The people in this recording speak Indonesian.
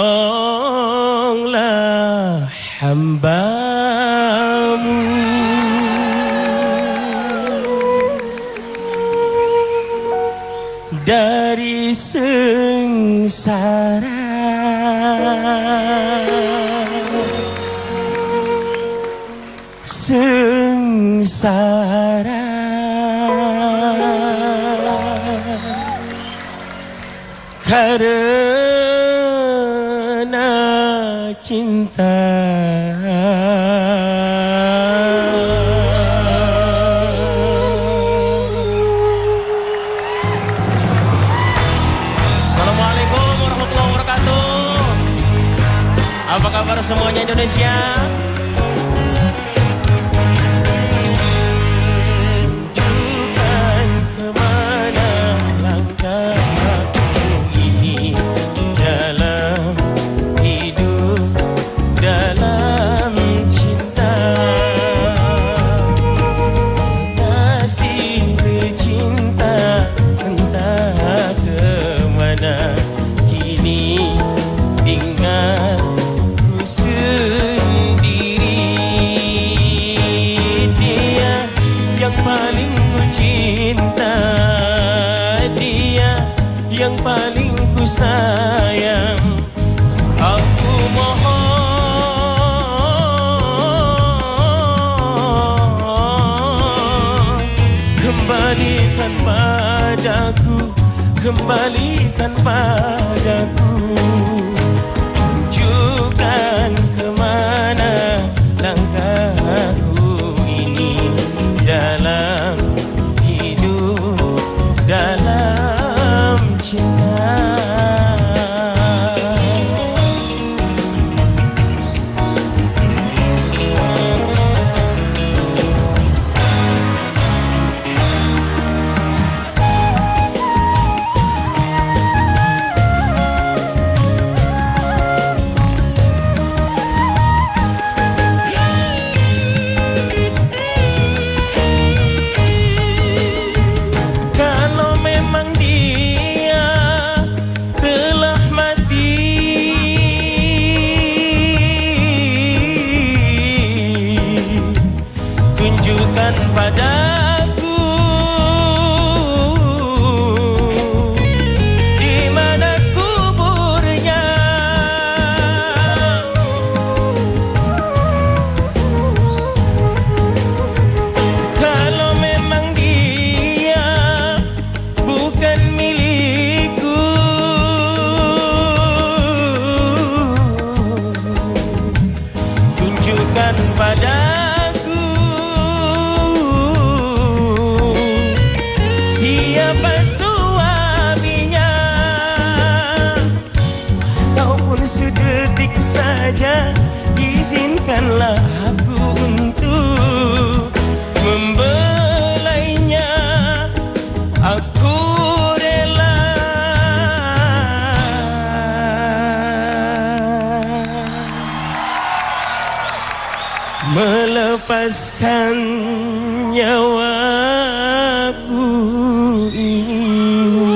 tolonglah hamba dari sengsara. Sengsara. Karena cinta Assalamualaikum warahmatullahi wabarakatuh Apa kabar semuanya Indonesia? Yang paling ku sayang. Aku mohon Kembalikan padaku Kembalikan padaku daripada saja Izinkanlah aku untuk membelainya. Aku rela. Melepaskan nyawaku ini